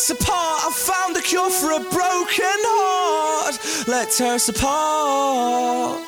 us apart. I found the cure for a broken heart. Let's tear us apart.